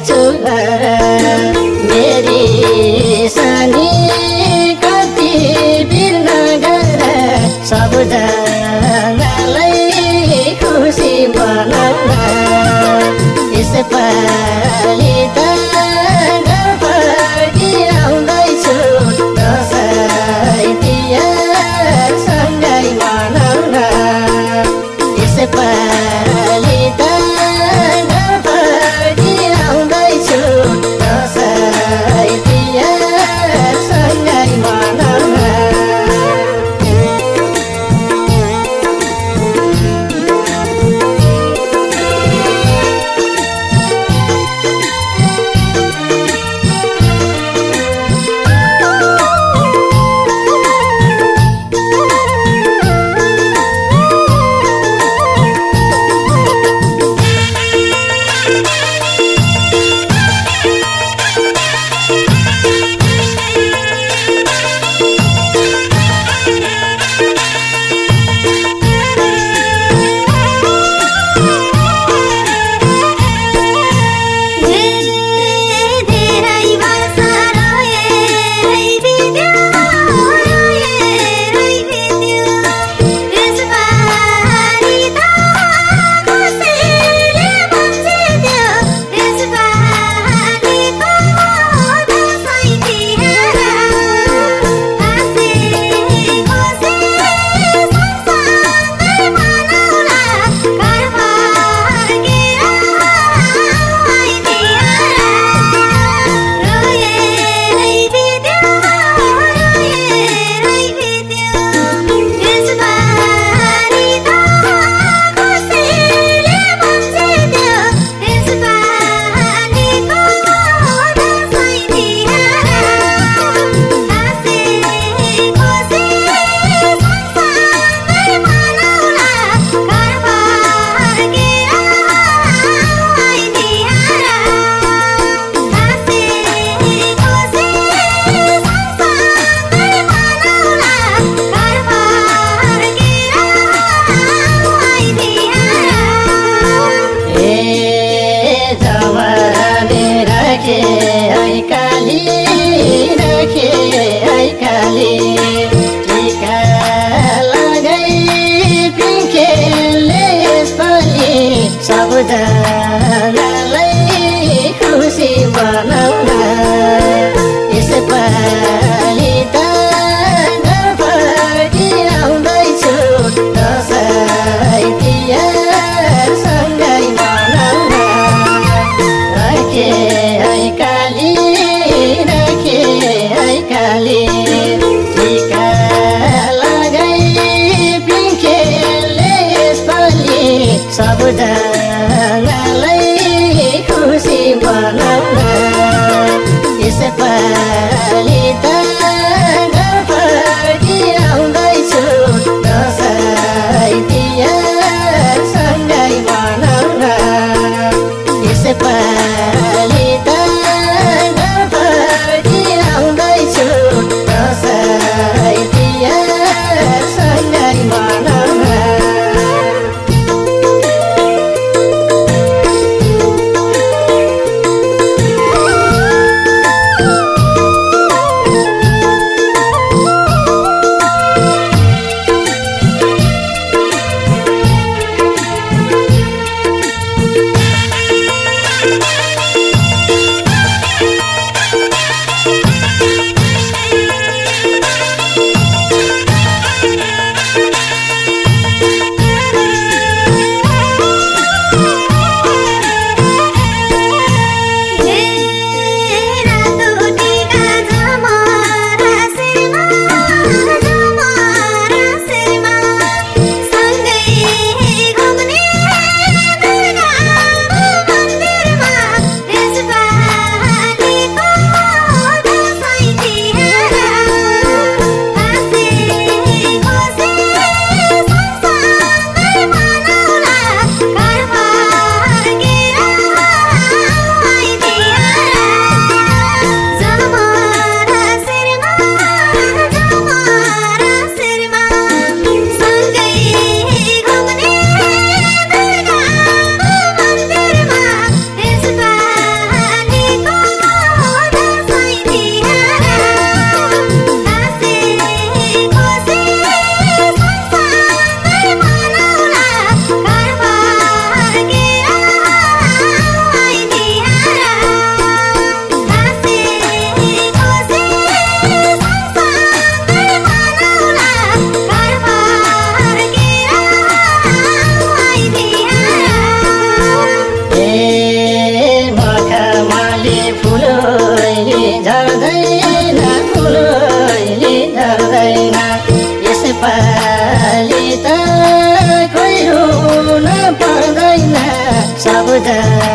आउँदैछु घर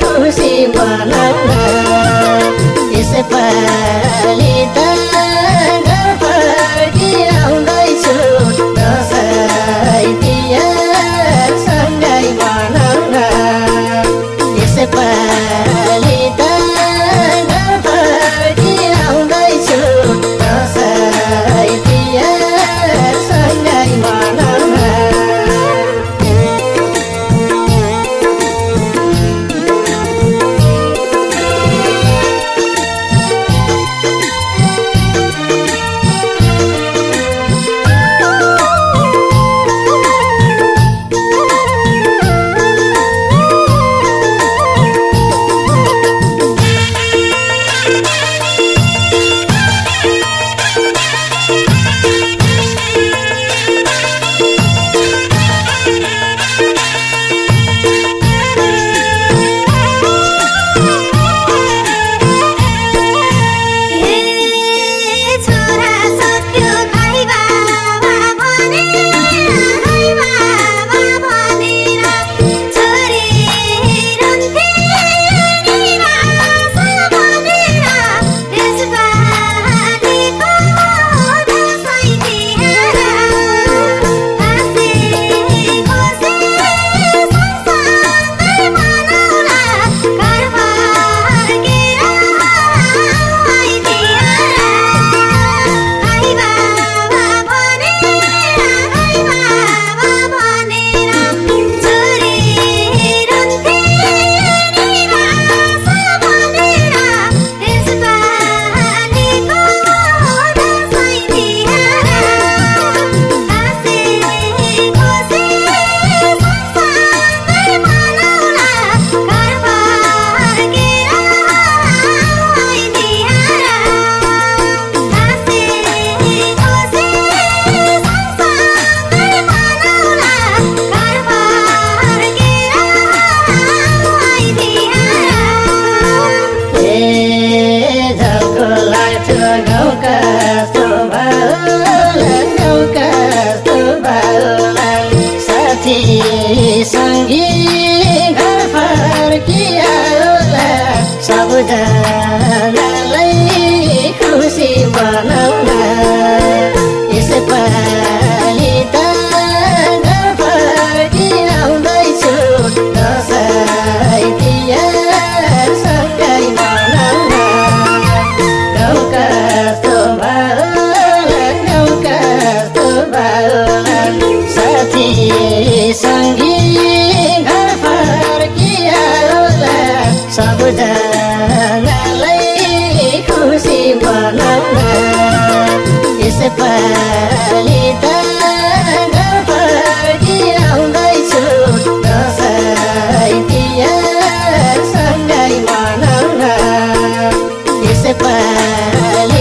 खुसी बनाउन separar